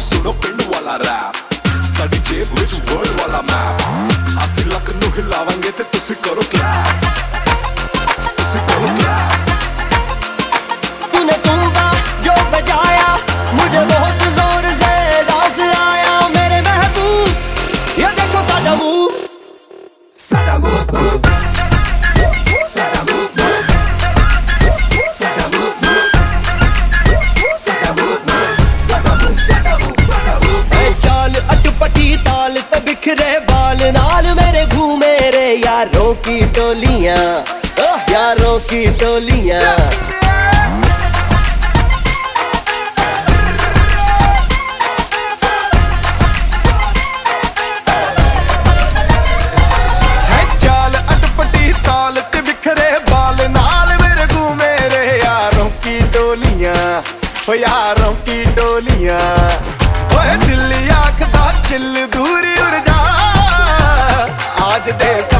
ਸੁਣੋ ਪਿੰਡ ਵਾਲਾ ਰੈਪ ਸਾਡੀ ਜੇਬ ਵਿੱਚ ਵਰਡ ਵਾਲਾ ਮੈਪ ਅਸੀਂ ਲੱਕ ਨੂੰ ਹਿਲਾਵਾਂਗੇ ਤੇ ਤੁਸੀਂ ਕਰੋ ਕਲੈਪ बिखरे बाल नाल मेरे घूमे रे यारों की टोलियाँ यारों की टोलियाँ।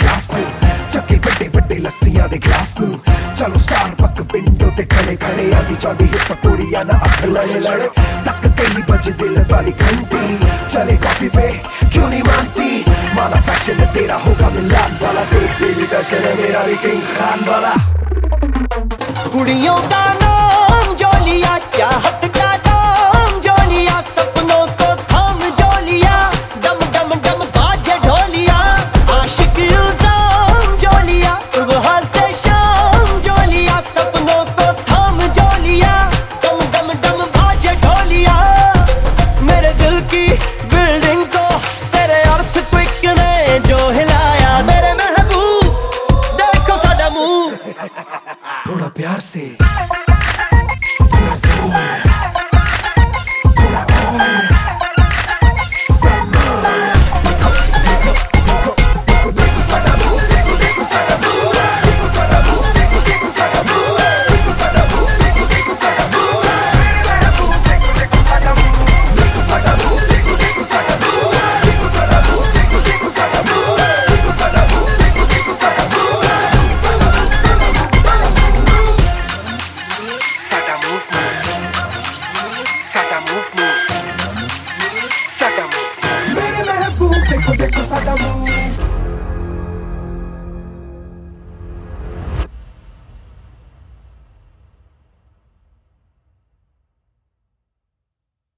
ग्लास नू चके बड़े बड़े लस्सियाँ दे ग्लास नू चलो स्टार पक विंडो ते खड़े खड़े आदी चौदी हिप कोरिया ना अख लड़े लड़े। तक कई बज दिल वाली घंटी। चले कॉफ़ी पे, क्यों नहीं मानती? माना फ़ैशन तेरा होगा मिलान वाला। देख बेबी दर्शन है मेरा भी किंग खान वाला। कुड़ियों का नाम जोलिया क्या हद प्यार से।